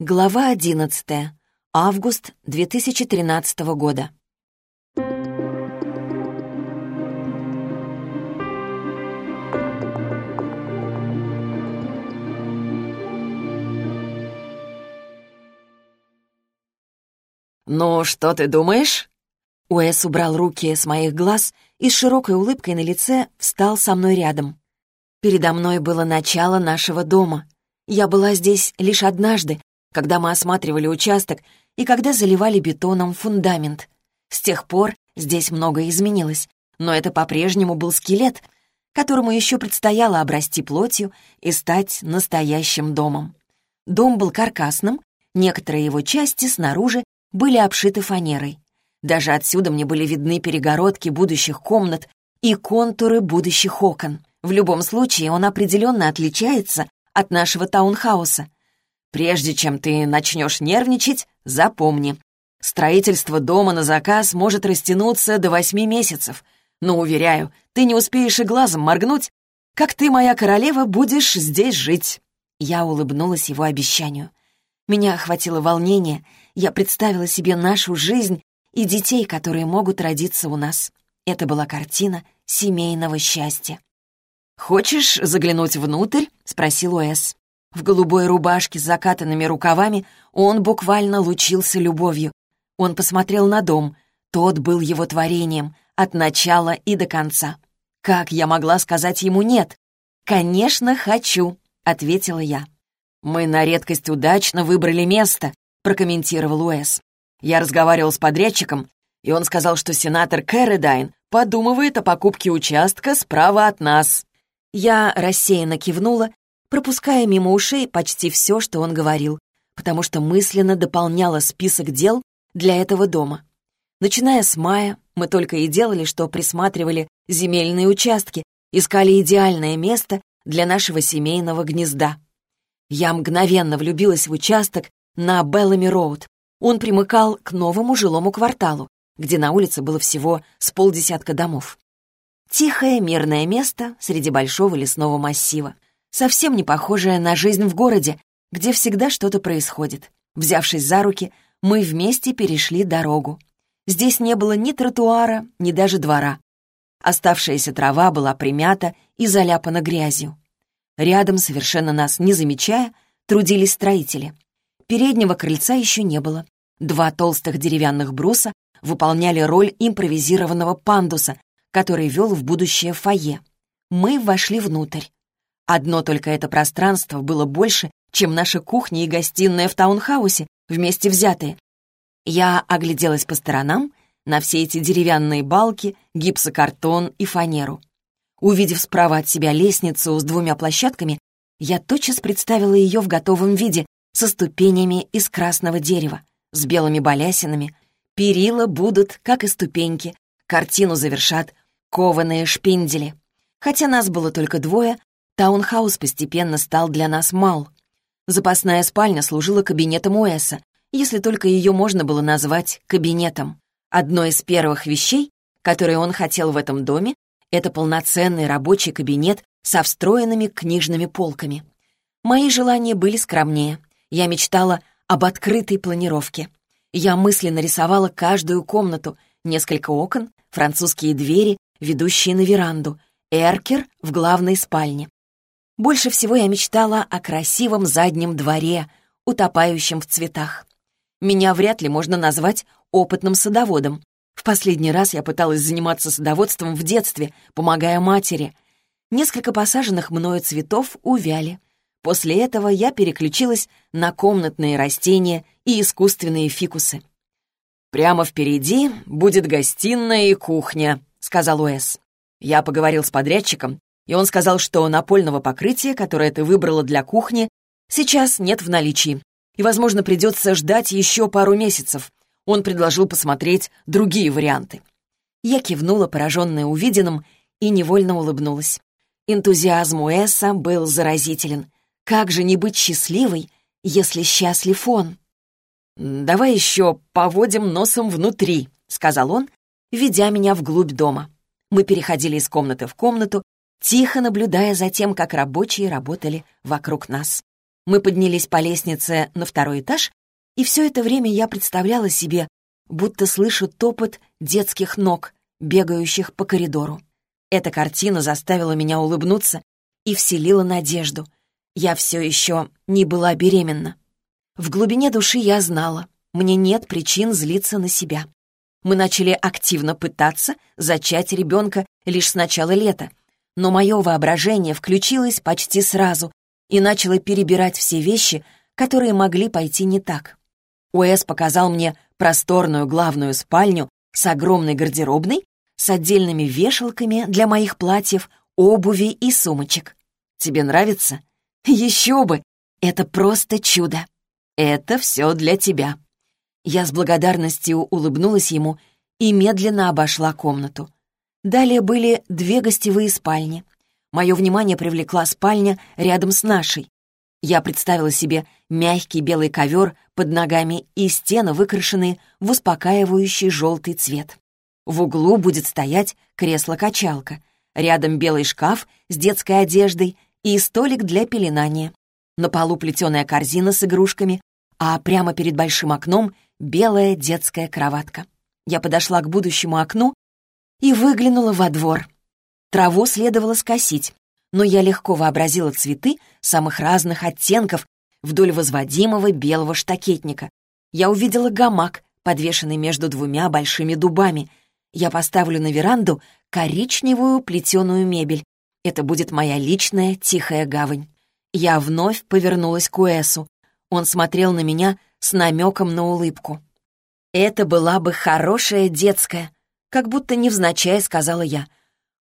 Глава 11. Август 2013 года. «Ну, что ты думаешь?» Уэс убрал руки с моих глаз и с широкой улыбкой на лице встал со мной рядом. Передо мной было начало нашего дома. Я была здесь лишь однажды, когда мы осматривали участок и когда заливали бетоном фундамент. С тех пор здесь многое изменилось, но это по-прежнему был скелет, которому еще предстояло обрасти плотью и стать настоящим домом. Дом был каркасным, некоторые его части снаружи были обшиты фанерой. Даже отсюда мне были видны перегородки будущих комнат и контуры будущих окон. В любом случае он определенно отличается от нашего таунхауса — Прежде чем ты начнешь нервничать, запомни. Строительство дома на заказ может растянуться до восьми месяцев. Но, уверяю, ты не успеешь и глазом моргнуть, как ты, моя королева, будешь здесь жить». Я улыбнулась его обещанию. Меня охватило волнение. Я представила себе нашу жизнь и детей, которые могут родиться у нас. Это была картина семейного счастья. «Хочешь заглянуть внутрь?» — спросил Уэс. В голубой рубашке с закатанными рукавами он буквально лучился любовью. Он посмотрел на дом. Тот был его творением, от начала и до конца. Как я могла сказать ему «нет»? «Конечно, хочу», — ответила я. «Мы на редкость удачно выбрали место», — прокомментировал Уэс. «Я разговаривал с подрядчиком, и он сказал, что сенатор Кэрридайн подумывает о покупке участка справа от нас». Я рассеянно кивнула пропуская мимо ушей почти все, что он говорил, потому что мысленно дополняла список дел для этого дома. Начиная с мая, мы только и делали, что присматривали земельные участки, искали идеальное место для нашего семейного гнезда. Я мгновенно влюбилась в участок на Беллами-Роуд. Он примыкал к новому жилому кварталу, где на улице было всего с полдесятка домов. Тихое, мирное место среди большого лесного массива совсем не похожая на жизнь в городе, где всегда что-то происходит. Взявшись за руки, мы вместе перешли дорогу. Здесь не было ни тротуара, ни даже двора. Оставшаяся трава была примята и заляпана грязью. Рядом, совершенно нас не замечая, трудились строители. Переднего крыльца еще не было. Два толстых деревянных бруса выполняли роль импровизированного пандуса, который вел в будущее фойе. Мы вошли внутрь. Одно только это пространство было больше, чем наша кухня и гостиная в таунхаусе, вместе взятые. Я огляделась по сторонам на все эти деревянные балки, гипсокартон и фанеру. Увидев справа от себя лестницу с двумя площадками, я тотчас представила ее в готовом виде, со ступенями из красного дерева, с белыми балясинами. Перила будут, как и ступеньки, картину завершат кованые шпиндели. Хотя нас было только двое, Таунхаус постепенно стал для нас мал. Запасная спальня служила кабинетом Уэса, если только ее можно было назвать кабинетом. Одно из первых вещей, которые он хотел в этом доме, это полноценный рабочий кабинет со встроенными книжными полками. Мои желания были скромнее. Я мечтала об открытой планировке. Я мысленно рисовала каждую комнату, несколько окон, французские двери, ведущие на веранду, эркер в главной спальне. Больше всего я мечтала о красивом заднем дворе, утопающем в цветах. Меня вряд ли можно назвать опытным садоводом. В последний раз я пыталась заниматься садоводством в детстве, помогая матери. Несколько посаженных мною цветов увяли. После этого я переключилась на комнатные растения и искусственные фикусы. «Прямо впереди будет гостиная и кухня», — сказал Уэс. Я поговорил с подрядчиком, и он сказал, что напольного покрытия, которое ты выбрала для кухни, сейчас нет в наличии, и, возможно, придется ждать еще пару месяцев. Он предложил посмотреть другие варианты. Я кивнула, пораженная увиденным, и невольно улыбнулась. Энтузиазм Уэса был заразителен. Как же не быть счастливой, если счастлив он? «Давай еще поводим носом внутри», — сказал он, ведя меня вглубь дома. Мы переходили из комнаты в комнату, тихо наблюдая за тем, как рабочие работали вокруг нас. Мы поднялись по лестнице на второй этаж, и все это время я представляла себе, будто слышу топот детских ног, бегающих по коридору. Эта картина заставила меня улыбнуться и вселила надежду. Я все еще не была беременна. В глубине души я знала, мне нет причин злиться на себя. Мы начали активно пытаться зачать ребенка лишь с начала лета, но мое воображение включилось почти сразу и начало перебирать все вещи, которые могли пойти не так. Уэс показал мне просторную главную спальню с огромной гардеробной, с отдельными вешалками для моих платьев, обуви и сумочек. Тебе нравится? Еще бы! Это просто чудо! Это все для тебя. Я с благодарностью улыбнулась ему и медленно обошла комнату. Далее были две гостевые спальни. Мое внимание привлекла спальня рядом с нашей. Я представила себе мягкий белый ковер под ногами и стены, выкрашенные в успокаивающий желтый цвет. В углу будет стоять кресло-качалка, рядом белый шкаф с детской одеждой и столик для пеленания. На полу плетеная корзина с игрушками, а прямо перед большим окном белая детская кроватка. Я подошла к будущему окну и выглянула во двор. Траву следовало скосить, но я легко вообразила цветы самых разных оттенков вдоль возводимого белого штакетника. Я увидела гамак, подвешенный между двумя большими дубами. Я поставлю на веранду коричневую плетеную мебель. Это будет моя личная тихая гавань. Я вновь повернулась к Уэсу. Он смотрел на меня с намеком на улыбку. «Это была бы хорошая детская», как будто невзначай сказала я —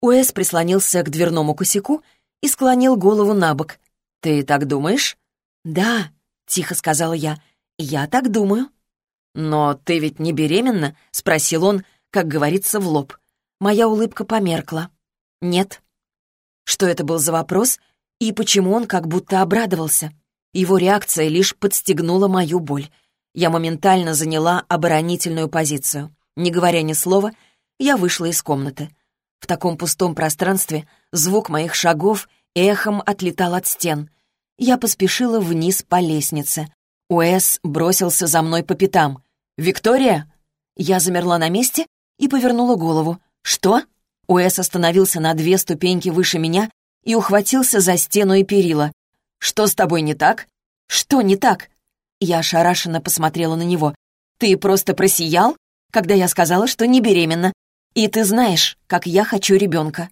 Уэс прислонился к дверному косяку и склонил голову на бок. «Ты так думаешь?» «Да», — тихо сказала я, — «я так думаю». «Но ты ведь не беременна?» — спросил он, как говорится, в лоб. Моя улыбка померкла. «Нет». Что это был за вопрос и почему он как будто обрадовался? Его реакция лишь подстегнула мою боль. Я моментально заняла оборонительную позицию. Не говоря ни слова, я вышла из комнаты. В таком пустом пространстве звук моих шагов эхом отлетал от стен. Я поспешила вниз по лестнице. Уэс бросился за мной по пятам. «Виктория?» Я замерла на месте и повернула голову. «Что?» Уэс остановился на две ступеньки выше меня и ухватился за стену и перила. «Что с тобой не так?» «Что не так?» Я ошарашенно посмотрела на него. «Ты просто просиял, когда я сказала, что не беременна, и ты знаешь, как я хочу ребенка».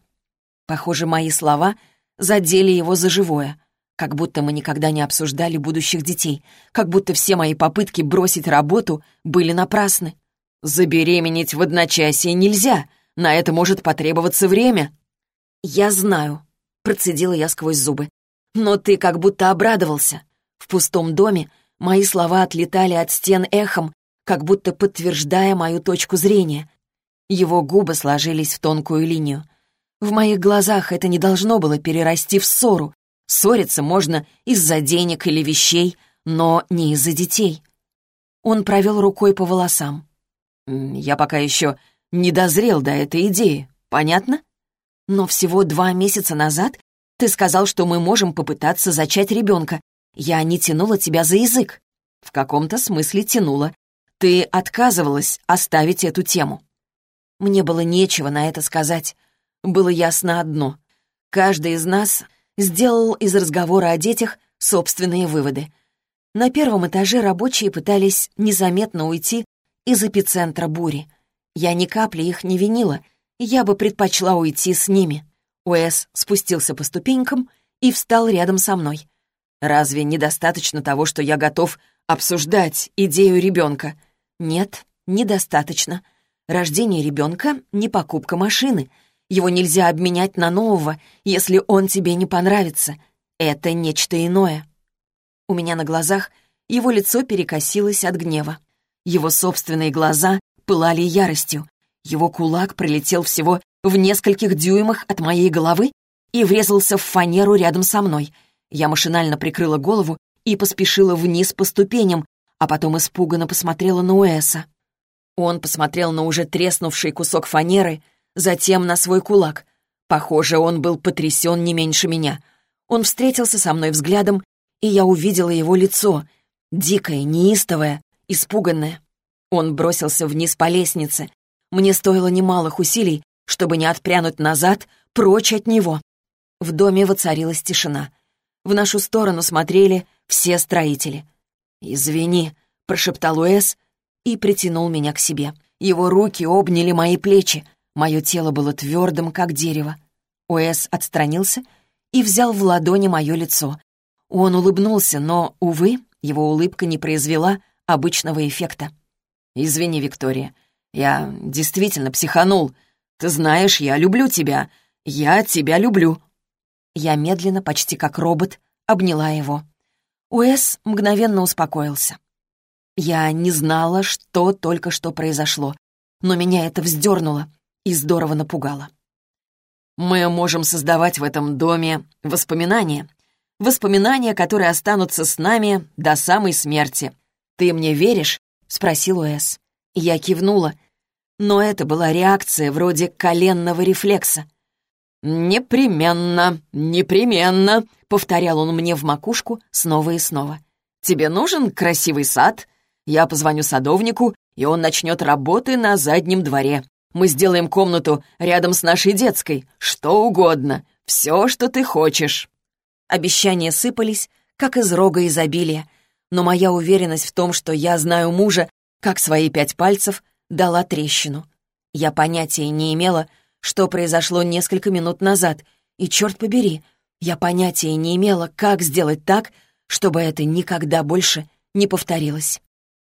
Похоже, мои слова задели его за живое. Как будто мы никогда не обсуждали будущих детей. Как будто все мои попытки бросить работу были напрасны. Забеременеть в одночасье нельзя. На это может потребоваться время. «Я знаю», — процедила я сквозь зубы. «Но ты как будто обрадовался. В пустом доме мои слова отлетали от стен эхом, как будто подтверждая мою точку зрения. Его губы сложились в тонкую линию. В моих глазах это не должно было перерасти в ссору. Ссориться можно из-за денег или вещей, но не из-за детей. Он провел рукой по волосам. «Я пока еще не дозрел до этой идеи, понятно? Но всего два месяца назад ты сказал, что мы можем попытаться зачать ребенка. Я не тянула тебя за язык. В каком-то смысле тянула. Ты отказывалась оставить эту тему. Мне было нечего на это сказать. Было ясно одно. Каждый из нас сделал из разговора о детях собственные выводы. На первом этаже рабочие пытались незаметно уйти из эпицентра бури. Я ни капли их не винила, я бы предпочла уйти с ними. Уэс спустился по ступенькам и встал рядом со мной. «Разве недостаточно того, что я готов обсуждать идею ребенка?» «Нет, недостаточно. Рождение ребенка — не покупка машины. Его нельзя обменять на нового, если он тебе не понравится. Это нечто иное. У меня на глазах его лицо перекосилось от гнева. Его собственные глаза пылали яростью. Его кулак пролетел всего в нескольких дюймах от моей головы и врезался в фанеру рядом со мной. Я машинально прикрыла голову и поспешила вниз по ступеням, а потом испуганно посмотрела на Уэса. Он посмотрел на уже треснувший кусок фанеры, затем на свой кулак. Похоже, он был потрясен не меньше меня. Он встретился со мной взглядом и я увидела его лицо, дикое, неистовое, испуганное. Он бросился вниз по лестнице. Мне стоило немалых усилий, чтобы не отпрянуть назад, прочь от него. В доме воцарилась тишина. В нашу сторону смотрели все строители. «Извини», — прошептал Уэс и притянул меня к себе. Его руки обняли мои плечи. Мое тело было твердым, как дерево. Уэс отстранился и взял в ладони мое лицо. Он улыбнулся, но, увы, его улыбка не произвела обычного эффекта. «Извини, Виктория, я действительно психанул. Ты знаешь, я люблю тебя. Я тебя люблю». Я медленно, почти как робот, обняла его. Уэс мгновенно успокоился. Я не знала, что только что произошло, но меня это вздернуло и здорово напугало. Мы можем создавать в этом доме воспоминания. Воспоминания, которые останутся с нами до самой смерти. Ты мне веришь? — спросил Уэс. Я кивнула, но это была реакция вроде коленного рефлекса. «Непременно, непременно», — повторял он мне в макушку снова и снова. «Тебе нужен красивый сад? Я позвоню садовнику, и он начнет работы на заднем дворе. Мы сделаем комнату рядом с нашей детской, что угодно, все, что ты хочешь». Обещания сыпались, как из рога изобилия, но моя уверенность в том, что я знаю мужа, как свои пять пальцев, дала трещину. Я понятия не имела, что произошло несколько минут назад, и, черт побери, я понятия не имела, как сделать так, чтобы это никогда больше не повторилось.